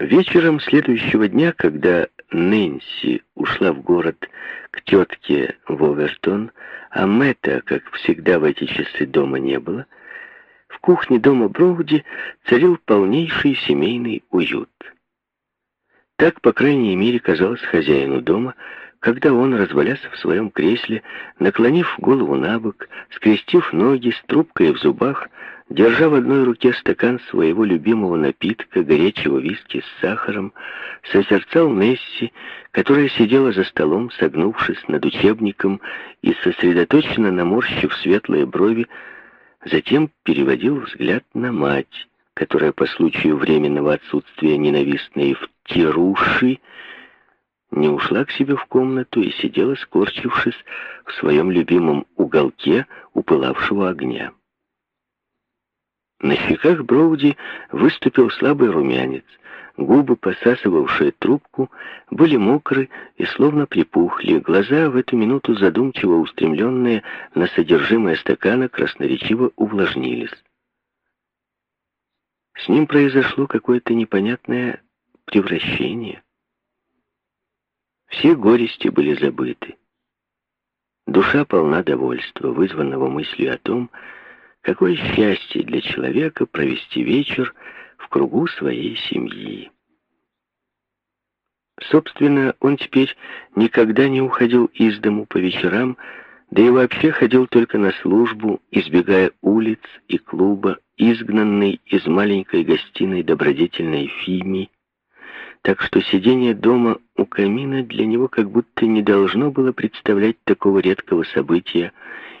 Вечером следующего дня, когда Нэнси ушла в город к тетке в Овертон, а Мэтта, как всегда в эти часы, дома не было, в кухне дома Броуди царил полнейший семейный уют. Так, по крайней мере, казалось хозяину дома, когда он, развалясь в своем кресле, наклонив голову на бок, скрестив ноги с трубкой в зубах, держа в одной руке стакан своего любимого напитка, горячего виски с сахаром, созерцал Несси, которая сидела за столом, согнувшись над учебником и сосредоточенно наморщив светлые брови, затем переводил взгляд на мать, которая по случаю временного отсутствия ненавистной втируши не ушла к себе в комнату и сидела, скорчившись в своем любимом уголке у пылавшего огня. На щеках Броуди выступил слабый румянец. Губы, посасывавшие трубку, были мокры и словно припухли. Глаза, в эту минуту задумчиво устремленные на содержимое стакана, красноречиво увлажнились. С ним произошло какое-то непонятное превращение. Все горести были забыты. Душа полна довольства, вызванного мыслью о том, Какое счастье для человека провести вечер в кругу своей семьи. Собственно, он теперь никогда не уходил из дому по вечерам, да и вообще ходил только на службу, избегая улиц и клуба, изгнанный из маленькой гостиной добродетельной Фими, так что сидение дома у камина для него как будто не должно было представлять такого редкого события,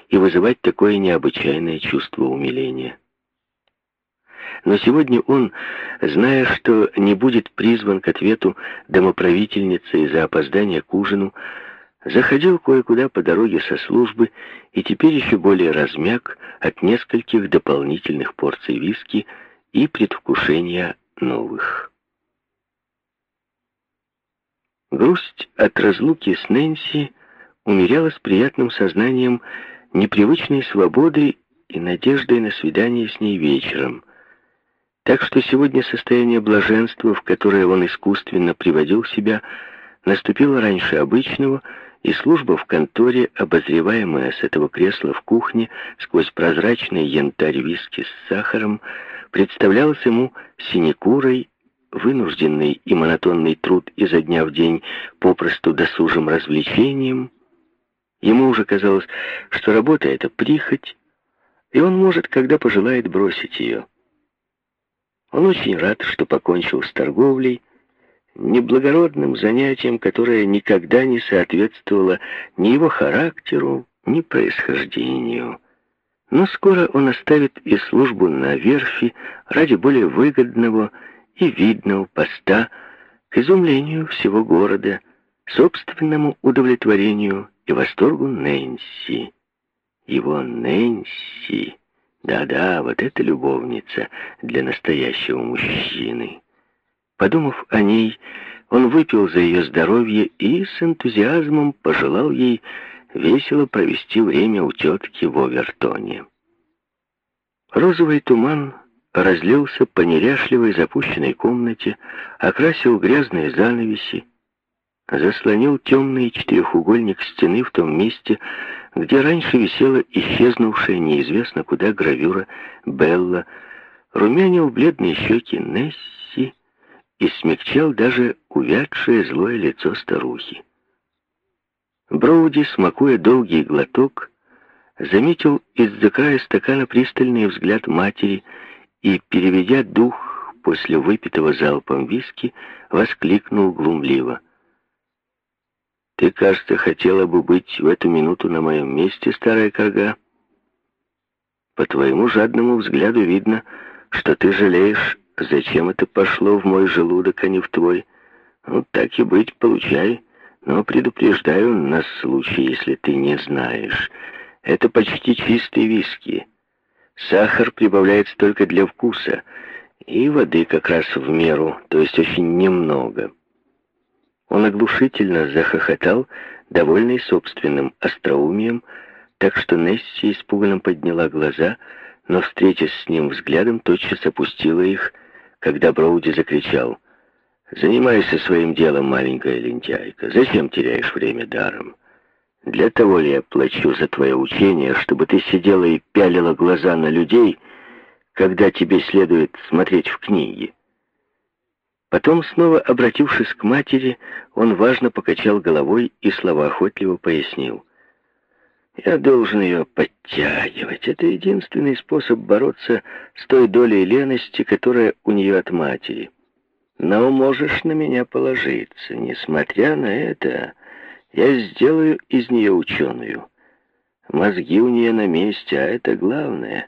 и вызывать такое необычайное чувство умиления. Но сегодня он, зная, что не будет призван к ответу домоправительницы из-за опоздания к ужину, заходил кое-куда по дороге со службы и теперь еще более размяк от нескольких дополнительных порций виски и предвкушения новых. Грусть от разлуки с Нэнси умерялась приятным сознанием непривычной свободой и надеждой на свидание с ней вечером. Так что сегодня состояние блаженства, в которое он искусственно приводил себя, наступило раньше обычного, и служба в конторе, обозреваемая с этого кресла в кухне сквозь прозрачный янтарь виски с сахаром, представлялась ему синекурой, вынужденный и монотонный труд изо дня в день попросту досужим развлечением — Ему уже казалось, что работа — это прихоть, и он может, когда пожелает, бросить ее. Он очень рад, что покончил с торговлей, неблагородным занятием, которое никогда не соответствовало ни его характеру, ни происхождению. Но скоро он оставит и службу на верфи ради более выгодного и видного поста к изумлению всего города, собственному удовлетворению и восторгу Нэнси. Его Нэнси. Да-да, вот эта любовница для настоящего мужчины. Подумав о ней, он выпил за ее здоровье и с энтузиазмом пожелал ей весело провести время у тетки в Овертоне. Розовый туман разлился по неряшливой запущенной комнате, окрасил грязные занавеси, заслонил темный четырехугольник стены в том месте, где раньше висела исчезнувшая неизвестно куда гравюра Белла, румянил бледные щеки Несси и смягчал даже увядшее злое лицо старухи. Броуди, смакуя долгий глоток, заметил из-за края стакана пристальный взгляд матери и, переведя дух после выпитого залпом виски, воскликнул глумливо — ты, кажется, хотела бы быть в эту минуту на моем месте, старая корга. По твоему жадному взгляду видно, что ты жалеешь, зачем это пошло в мой желудок, а не в твой. Ну, так и быть, получай. Но предупреждаю на случай, если ты не знаешь. Это почти чистый виски. Сахар прибавляется только для вкуса, и воды как раз в меру, то есть очень немного. Он оглушительно захохотал, довольный собственным остроумием, так что Несси испуганно подняла глаза, но, встретясь с ним взглядом, тотчас опустила их, когда Броуди закричал. Занимайся своим делом, маленькая лентяйка. Зачем теряешь время даром? Для того ли я плачу за твое учение, чтобы ты сидела и пялила глаза на людей, когда тебе следует смотреть в книги? Потом, снова обратившись к матери, он важно покачал головой и словоохотливо пояснил. «Я должен ее подтягивать. Это единственный способ бороться с той долей лености, которая у нее от матери. Но можешь на меня положиться. Несмотря на это, я сделаю из нее ученую. Мозги у нее на месте, а это главное».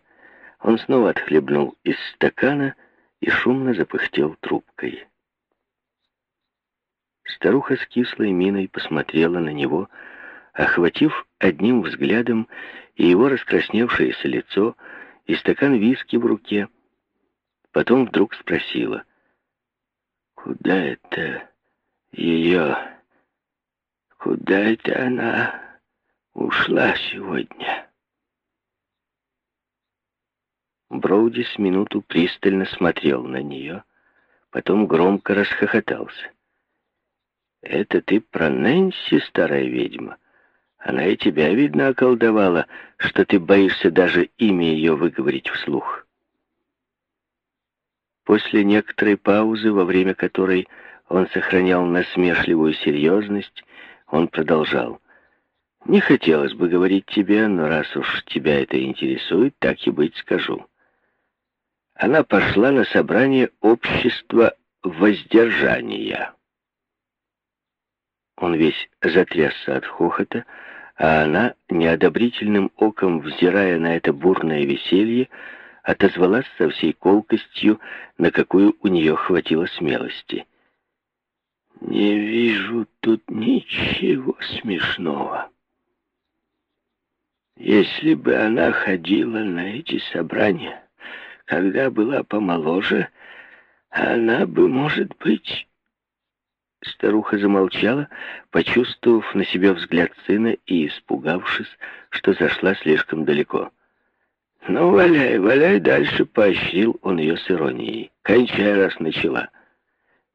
Он снова отхлебнул из стакана и шумно запыхтел трубкой. Старуха с кислой миной посмотрела на него, охватив одним взглядом и его раскрасневшееся лицо, и стакан виски в руке. Потом вдруг спросила, «Куда это ее? Куда это она ушла сегодня?» Броуди с минуту пристально смотрел на нее, потом громко расхохотался. «Это ты про Нэнси, старая ведьма? Она и тебя, видно, околдовала, что ты боишься даже имя ее выговорить вслух». После некоторой паузы, во время которой он сохранял насмешливую серьезность, он продолжал. «Не хотелось бы говорить тебе, но раз уж тебя это интересует, так и быть скажу». Она пошла на собрание общества воздержания. Он весь затрясся от хохота, а она, неодобрительным оком взирая на это бурное веселье, отозвалась со всей колкостью, на какую у нее хватило смелости. «Не вижу тут ничего смешного. Если бы она ходила на эти собрания, когда была помоложе, она бы, может быть, Старуха замолчала, почувствовав на себе взгляд сына и испугавшись, что зашла слишком далеко. «Ну, валяй, валяй дальше», — поощрил он ее с иронией. «Кончай, раз начала.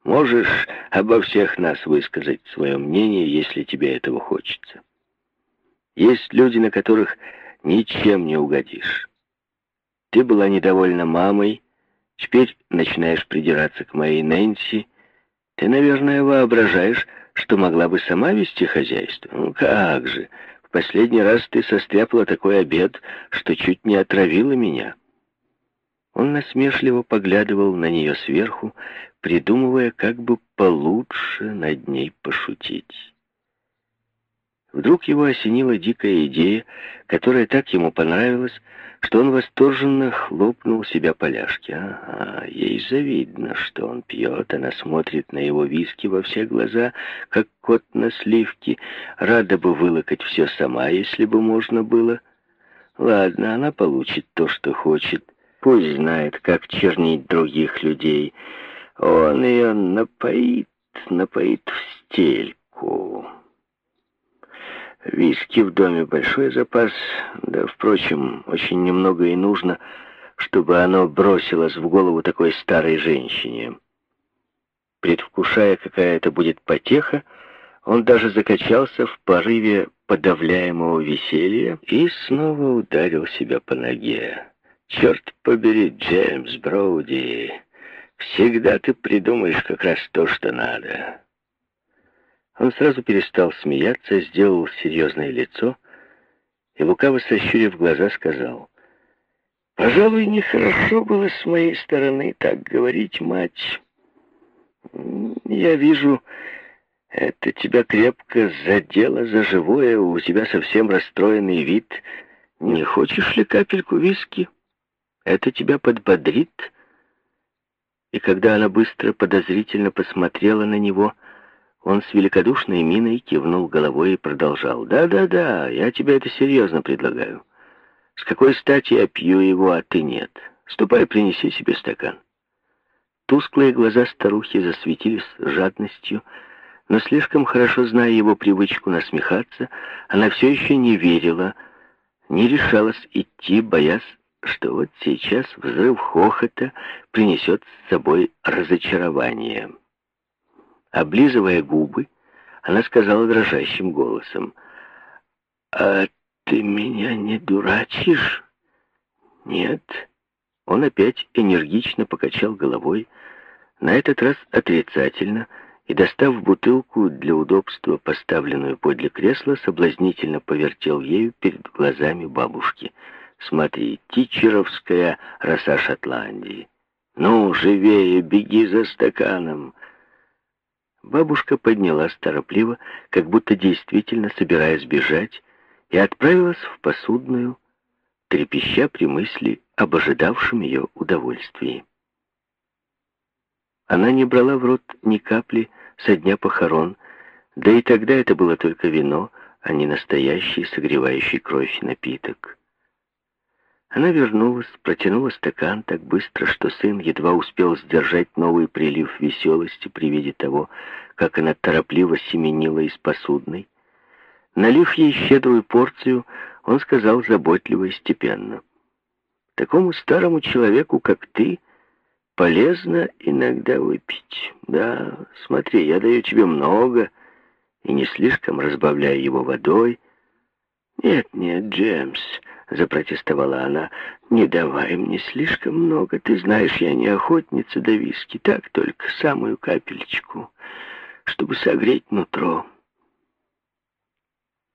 Можешь обо всех нас высказать свое мнение, если тебе этого хочется. Есть люди, на которых ничем не угодишь. Ты была недовольна мамой, теперь начинаешь придираться к моей Нэнси, ты, наверное, воображаешь, что могла бы сама вести хозяйство. Ну как же, в последний раз ты состряпала такой обед, что чуть не отравила меня. Он насмешливо поглядывал на нее сверху, придумывая, как бы получше над ней пошутить. Вдруг его осенила дикая идея, которая так ему понравилась, что он восторженно хлопнул себя по ляжке. Ага, ей завидно, что он пьет. Она смотрит на его виски во все глаза, как кот на сливке. Рада бы вылокать все сама, если бы можно было. Ладно, она получит то, что хочет. Пусть знает, как чернить других людей. Он ее напоит, напоит в стельку. Виски в доме большой запас, да, впрочем, очень немного и нужно, чтобы оно бросилось в голову такой старой женщине. Предвкушая, какая это будет потеха, он даже закачался в порыве подавляемого веселья и снова ударил себя по ноге. «Черт побери, Джеймс Броуди, всегда ты придумаешь как раз то, что надо». Он сразу перестал смеяться, сделал серьезное лицо и, лукаво сощурив глаза, сказал, «Пожалуй, нехорошо было с моей стороны так говорить, мать. Я вижу, это тебя крепко задело за живое, у тебя совсем расстроенный вид. Не хочешь ли капельку виски? Это тебя подбодрит». И когда она быстро, подозрительно посмотрела на него, — он с великодушной миной кивнул головой и продолжал. «Да-да-да, я тебе это серьезно предлагаю. С какой стати я пью его, а ты нет? Ступай, принеси себе стакан». Тусклые глаза старухи засветились жадностью, но слишком хорошо зная его привычку насмехаться, она все еще не верила, не решалась идти, боясь, что вот сейчас взрыв хохота принесет с собой разочарование. Облизывая губы, она сказала дрожащим голосом, «А ты меня не дурачишь?» «Нет». Он опять энергично покачал головой, на этот раз отрицательно, и, достав бутылку для удобства, поставленную подле кресла, соблазнительно повертел ею перед глазами бабушки. «Смотри, тичеровская роса Шотландии. Ну, живее, беги за стаканом!» Бабушка поднялась торопливо, как будто действительно собираясь бежать, и отправилась в посудную, трепеща при мысли об ожидавшем ее удовольствии. Она не брала в рот ни капли со дня похорон, да и тогда это было только вино, а не настоящий согревающий кровь напиток. Она вернулась, протянула стакан так быстро, что сын едва успел сдержать новый прилив веселости при виде того, как она торопливо семенила из посудной. Налив ей щедрую порцию, он сказал заботливо и степенно. «Такому старому человеку, как ты, полезно иногда выпить. Да, смотри, я даю тебе много и не слишком разбавляю его водой. Нет, нет, Джеймс, запротестовала она, не давай мне слишком много. Ты знаешь, я не охотница до виски, так только самую капельчику, чтобы согреть нутро.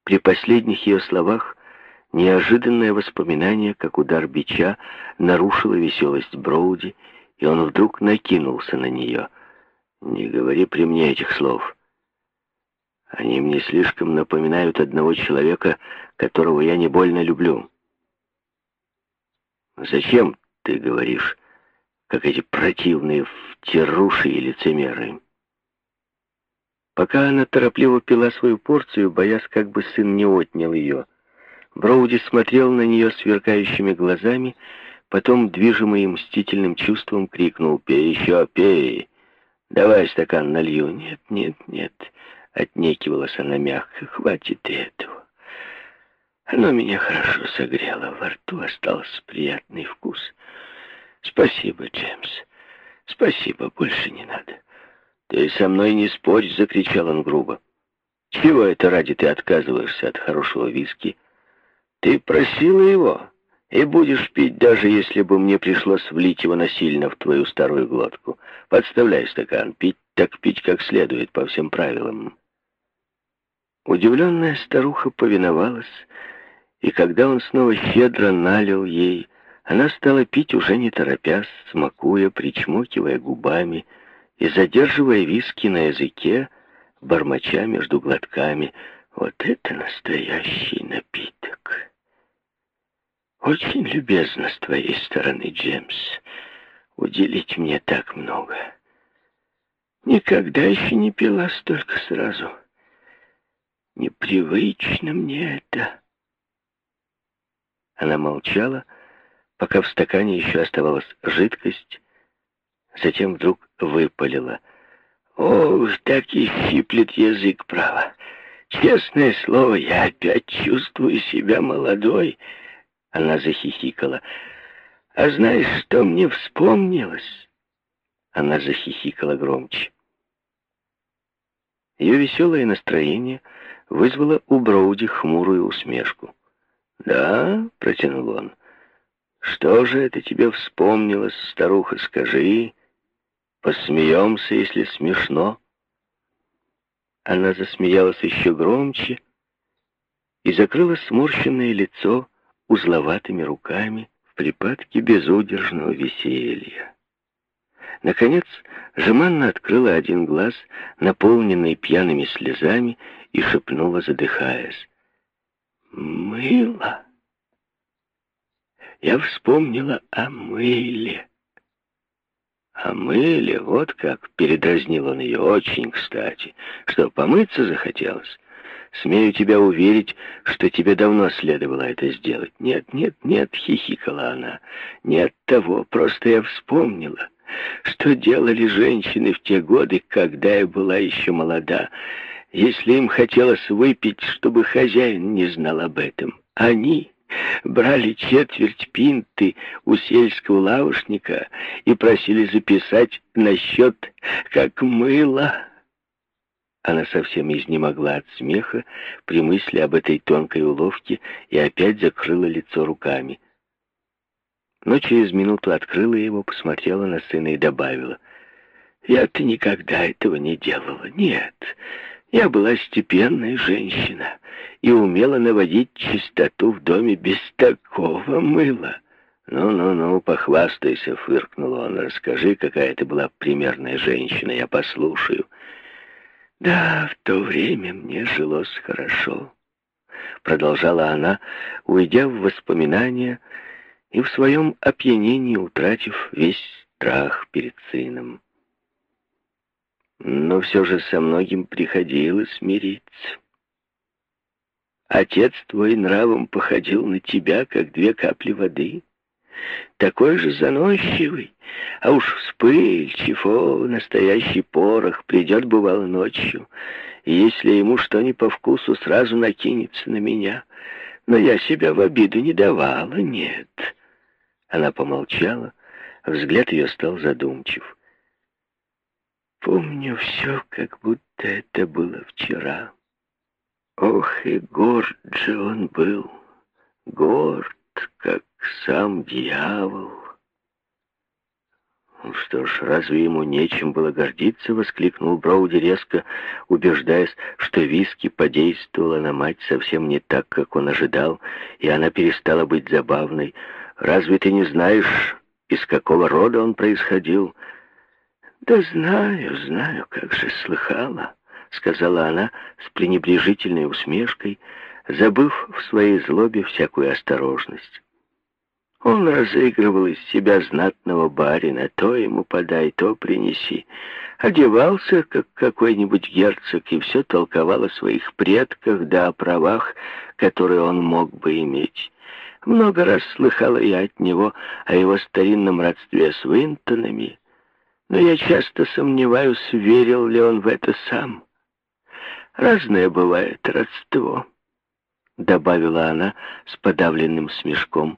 При последних ее словах неожиданное воспоминание, как удар бича, нарушило веселость Броуди, и он вдруг накинулся на нее. «Не говори при мне этих слов. Они мне слишком напоминают одного человека, которого я не больно люблю». «Зачем ты говоришь, как эти противные втируши и лицемеры?» Пока она торопливо пила свою порцию, боясь, как бы сын не отнял ее, Броуди смотрел на нее сверкающими глазами Потом, движимый мстительным чувством, крикнул «Пей еще, пей! Давай стакан налью!» «Нет, нет, нет!» — отнекивалась она мягко. «Хватит этого!» Оно меня хорошо согрело, во рту остался приятный вкус. «Спасибо, Джеймс, спасибо, больше не надо». «Ты со мной не спорь!» — закричал он грубо. «Чего это ради ты отказываешься от хорошего виски? Ты просила его!» И будешь пить, даже если бы мне пришлось влить его насильно в твою старую глотку. Подставляй стакан, пить так пить как следует, по всем правилам. Удивленная старуха повиновалась, и когда он снова щедро налил ей, она стала пить уже не торопясь, смакуя, причмокивая губами и задерживая виски на языке, бормоча между глотками. Вот это настоящий напиток! Очень любезно с твоей стороны, Джеймс, уделить мне так много. Никогда еще не пила столько сразу. Непривычно мне это. Она молчала, пока в стакане еще оставалась жидкость, затем вдруг выпалила. Ох, так и щиплет язык, право. Честное слово, я опять чувствую себя молодой, — она захихикала. «А знаешь, что мне вспомнилось?» Она захихикала громче. Ее веселое настроение вызвало у Броуди хмурую усмешку. «Да?» — протянул он. «Что же это тебе вспомнилось, старуха, скажи? Посмеемся, если смешно». Она засмеялась еще громче и закрыла сморщенное лицо узловатыми руками в припадке безудержного веселья. Наконец, Жеманна открыла один глаз, наполненный пьяными слезами, и шепнула, задыхаясь. «Мыло!» Я вспомнила о мыле. О мыле, вот как, передразнил он ее очень кстати. Что, помыться захотелось? Смею тебя уверить, что тебе давно следовало это сделать. Нет, нет, нет, хихикала она. Нет того, просто я вспомнила, что делали женщины в те годы, когда я была еще молода. Если им хотелось выпить, чтобы хозяин не знал об этом, они брали четверть пинты у сельского лавушника и просили записать на счет как мыло. Она совсем изнемогла от смеха при мысли об этой тонкой уловке и опять закрыла лицо руками. Но через минуту открыла его, посмотрела на сына и добавила. «Я-то никогда этого не делала. Нет, я была степенная женщина и умела наводить чистоту в доме без такого мыла». «Ну-ну-ну, похвастайся», — фыркнул он. «Расскажи, какая ты была примерная женщина, я послушаю». «Да, в то время мне жилось хорошо», — продолжала она, уйдя в воспоминания и в своем опьянении утратив весь страх перед сыном. Но все же со многим приходилось мириться. Отец твой нравом походил на тебя, как две капли воды такой же заносчивый, а уж вспыльчив, о, настоящий порох, придет, бывало, ночью, и если ему что не по вкусу, сразу накинется на меня. Но я себя в обиду не давала, нет. Она помолчала, взгляд ее стал задумчив. Помню все, как будто это было вчера. Ох, и горд же он был, горд, как сам дьявол. «Ну «Что ж, разве ему нечем было гордиться?» — воскликнул Броуди резко, убеждаясь, что виски подействовала на мать совсем не так, как он ожидал, и она перестала быть забавной. «Разве ты не знаешь, из какого рода он происходил?» «Да знаю, знаю, как же слыхала», — сказала она с пренебрежительной усмешкой, забыв в своей злобе всякую осторожность. Он разыгрывал из себя знатного барина, то ему подай, то принеси. Одевался, как какой-нибудь герцог, и все толковал о своих предках, да о правах, которые он мог бы иметь. Много раз слыхала я от него о его старинном родстве с Винтонами, но я часто сомневаюсь, верил ли он в это сам. Разное бывает родство, — добавила она с подавленным смешком.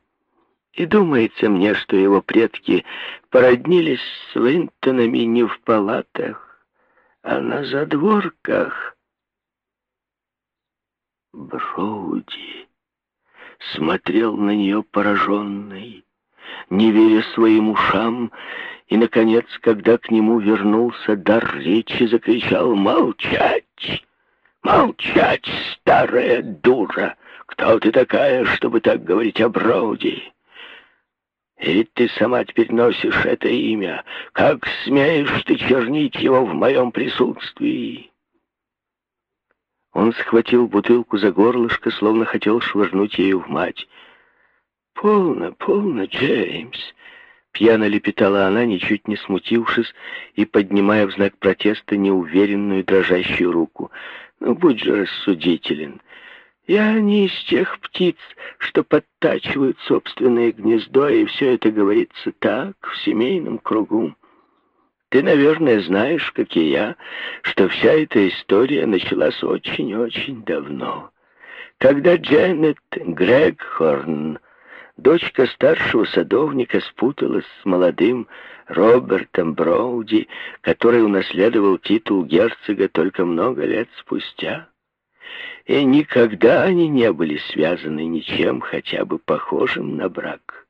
И думается мне, что его предки породнились с Винтонами не в палатах, а на задворках. Броуди смотрел на нее пораженный, не веря своим ушам, и, наконец, когда к нему вернулся дар речи, закричал «Молчать! Молчать, старая дура! Кто ты такая, чтобы так говорить о Броуди?» И ведь ты сама теперь носишь это имя. Как смеешь ты чернить его в моем присутствии?» Он схватил бутылку за горлышко, словно хотел швырнуть ею в мать. «Полно, полно, Джеймс!» Пьяно лепетала она, ничуть не смутившись и поднимая в знак протеста неуверенную дрожащую руку. «Ну, будь же рассудителен. Я не из тех птиц, что подтачивают собственное гнездо, и все это говорится так, в семейном кругу. Ты, наверное, знаешь, как и я, что вся эта история началась очень-очень давно. Когда Дженнет Грегхорн, дочка старшего садовника, спуталась с молодым Робертом Броуди, который унаследовал титул герцога только много лет спустя, и никогда они не были связаны ничем хотя бы похожим на брак.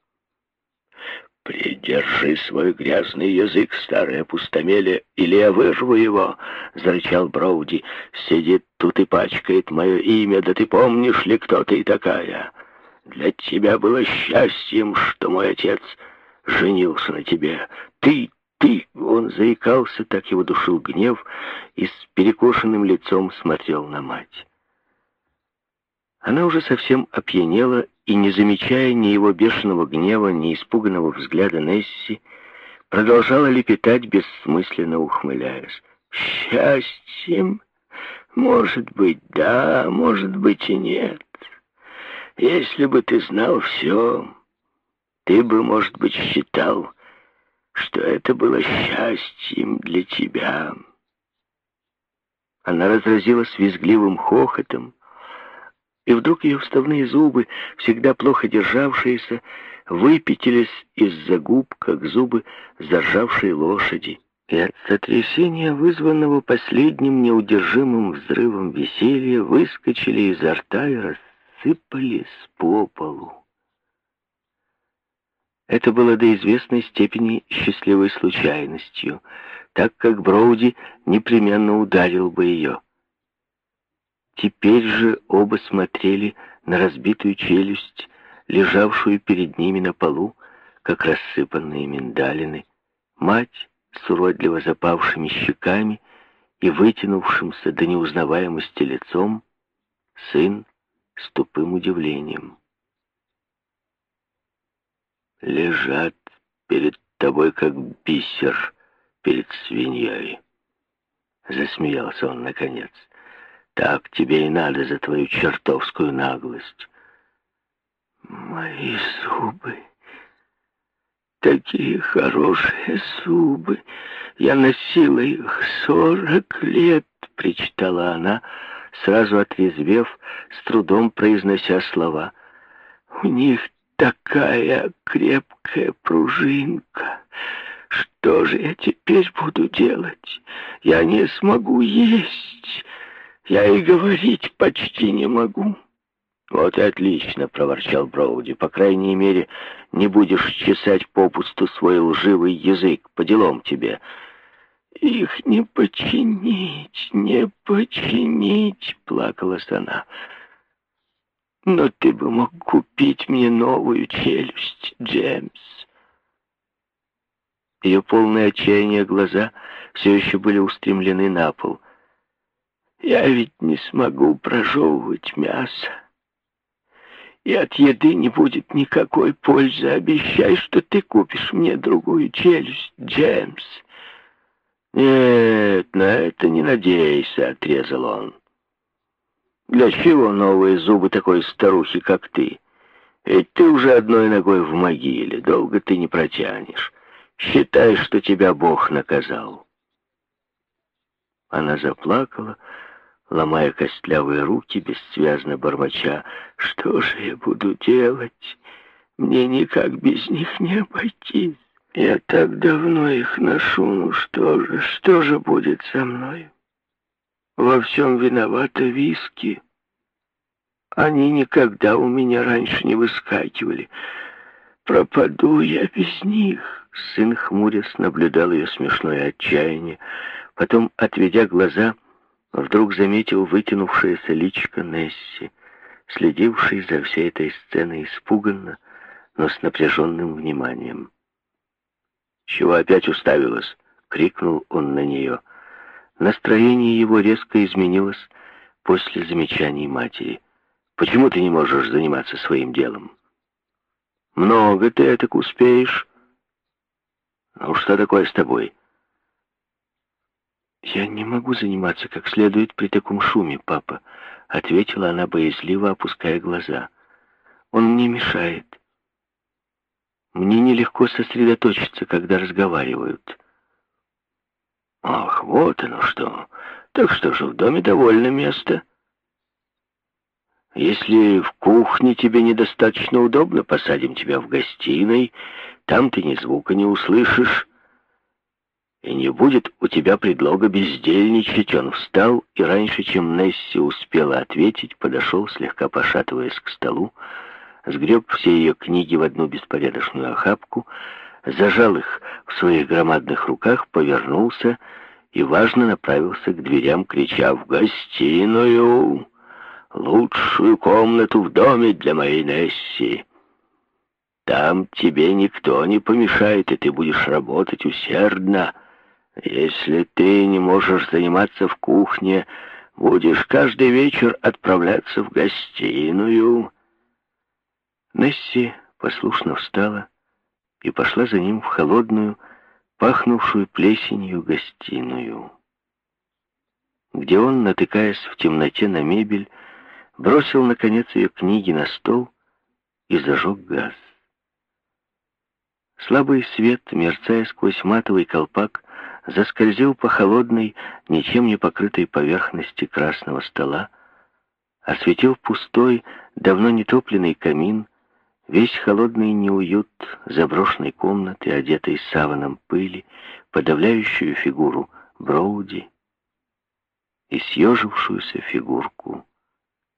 «Придержи свой грязный язык, старая пустомеля, или я вырву его!» — зарычал Броуди. «Сидит тут и пачкает мое имя, да ты помнишь ли, кто ты такая? Для тебя было счастьем, что мой отец женился на тебе. Ты, ты!» Он заикался, так его душил гнев, и с перекошенным лицом смотрел на мать. Она уже совсем опьянела и, не замечая ни его бешеного гнева, ни испуганного взгляда Несси, продолжала лепетать, бессмысленно ухмыляясь. «Счастьем? Может быть, да, может быть и нет. Если бы ты знал все, ты бы, может быть, считал, что это было счастьем для тебя». Она разразилась визгливым хохотом, и вдруг ее вставные зубы, всегда плохо державшиеся, выпятились из-за губ, как зубы заржавшей лошади. и от сотрясения, вызванного последним неудержимым взрывом веселья, выскочили изо рта и рассыпались по полу. Это было до известной степени счастливой случайностью, так как Броуди непременно ударил бы ее. Теперь же оба смотрели на разбитую челюсть, лежавшую перед ними на полу, как рассыпанные миндалины. Мать с уродливо запавшими щеками и вытянувшимся до неузнаваемости лицом, сын с тупым удивлением. «Лежат перед тобой, как бисер перед свиньей», — засмеялся он наконец. «Так тебе и надо за твою чертовскую наглость». «Мои зубы!» Такие хорошие зубы. Я носила их сорок лет, причитала она, сразу отрезвев, с трудом произнося слова. У них такая крепкая пружинка. Что же я теперь буду делать? Я не смогу есть. Я и говорить почти не могу. «Вот и отлично», — проворчал Броуди. «По крайней мере, не будешь чесать попусту свой лживый язык. По делам тебе». «Их не починить, не починить», — плакалась она. «Но ты бы мог купить мне новую челюсть, Джеймс». Ее полные отчаяния глаза все еще были устремлены на пол. «Я ведь не смогу прожевывать мясо» и от еды не будет никакой пользы. Обещай, что ты купишь мне другую челюсть, Джеймс. Нет, на это не надейся, отрезал он. Для чего новые зубы такой старухи, как ты? Ведь ты уже одной ногой в могиле, долго ты не протянешь. Считай, что тебя Бог наказал. Она заплакала, ломая костлявые руки, бессвязно бормоча. «Что же я буду делать? Мне никак без них не обойтись. Я так давно их ношу, ну что же, что же будет со мной? Во всем виновата виски. Они никогда у меня раньше не выскакивали. Пропаду я без них». Сын хмурясь наблюдал ее смешное отчаяние, потом, отведя глаза, — вдруг заметил вытянувшееся личико Несси, следивший за всей этой сценой испуганно, но с напряженным вниманием. «Чего опять уставилась?» — крикнул он на нее. Настроение его резко изменилось после замечаний матери. «Почему ты не можешь заниматься своим делом?» «Много ты так успеешь». «Ну что такое с тобой?» «Я не могу заниматься как следует при таком шуме, папа», — ответила она боязливо, опуская глаза. «Он мне мешает. Мне нелегко сосредоточиться, когда разговаривают». «Ах, вот оно что! Так что же, в доме довольно места?» «Если в кухне тебе недостаточно удобно, посадим тебя в гостиной, там ты ни звука не услышишь». И не будет у тебя предлога бездельничать. Он встал и раньше, чем Несси успела ответить, подошел, слегка пошатываясь к столу, сгреб все ее книги в одну беспорядочную охапку, зажал их в своих громадных руках, повернулся и, важно, направился к дверям, крича «В гостиную! Лучшую комнату в доме для моей Несси!» Там тебе никто не помешает, и ты будешь работать усердно. Если ты не можешь заниматься в кухне, будешь каждый вечер отправляться в гостиную». Несси послушно встала и пошла за ним в холодную, пахнувшую плесенью гостиную, где он, натыкаясь в темноте на мебель, бросил, наконец, ее книги на стол и зажег газ. Слабый свет, мерцая сквозь матовый колпак, заскользил по холодной, ничем не покрытой поверхности красного стола, осветил пустой, давно нетопленный камин, весь холодный неуют заброшенной комнаты, одетой саваном пыли, подавляющую фигуру Броуди и съежившуюся фигурку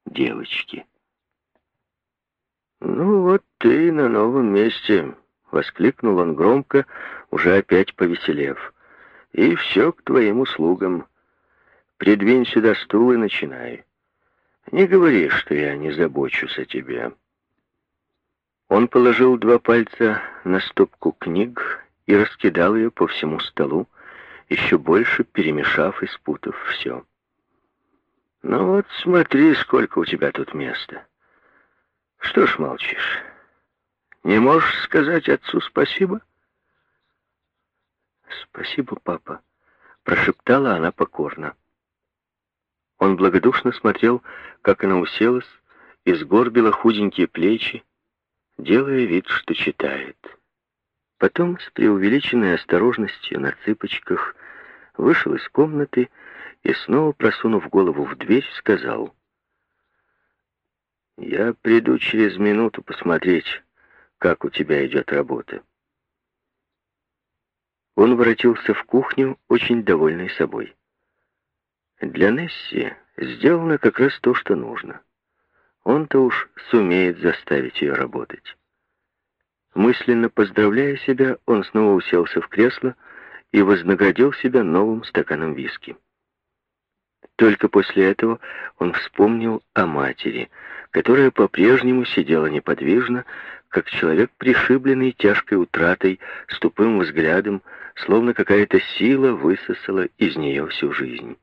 девочки. «Ну вот ты на новом месте», — воскликнул он громко, уже опять повеселев. «И все к твоим услугам. Придвинь сюда стул и начинай. Не говори, что я не забочусь о тебе». Он положил два пальца на стопку книг и раскидал ее по всему столу, еще больше перемешав и спутав все. «Ну вот смотри, сколько у тебя тут места. Что ж молчишь? Не можешь сказать отцу спасибо?» «Спасибо, папа», — прошептала она покорно. Он благодушно смотрел, как она уселась и сгорбила худенькие плечи, делая вид, что читает. Потом, с преувеличенной осторожностью на цыпочках, вышел из комнаты и, снова просунув голову в дверь, сказал, «Я приду через минуту посмотреть, как у тебя идет работа». Он воротился в кухню, очень довольный собой. Для Несси сделано как раз то, что нужно. Он-то уж сумеет заставить ее работать. Мысленно поздравляя себя, он снова уселся в кресло и вознаградил себя новым стаканом виски. Только после этого он вспомнил о матери, которая по-прежнему сидела неподвижно, как человек, пришибленный тяжкой утратой, с тупым взглядом, словно какая-то сила высосала из нее всю жизнь.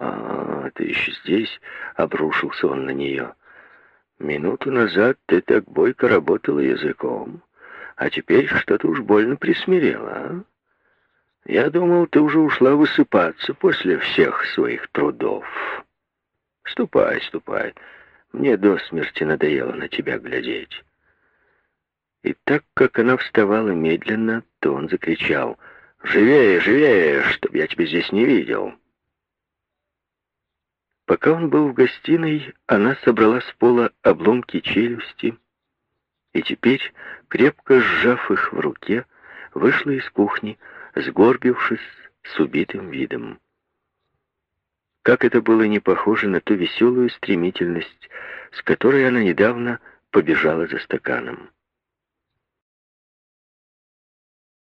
«А, ты еще здесь?» — обрушился он на нее. «Минуту назад ты так бойко работала языком, а теперь что-то уж больно присмирела, а? Я думал, ты уже ушла высыпаться после всех своих трудов. Ступай, ступай. Мне до смерти надоело на тебя глядеть. И так как она вставала медленно, то он закричал «Живее, живее, чтоб я тебя здесь не видел!» Пока он был в гостиной, она собрала с пола обломки челюсти и теперь, крепко сжав их в руке, вышла из кухни, сгорбившись с убитым видом. Как это было не похоже на ту веселую стремительность, с которой она недавно побежала за стаканом.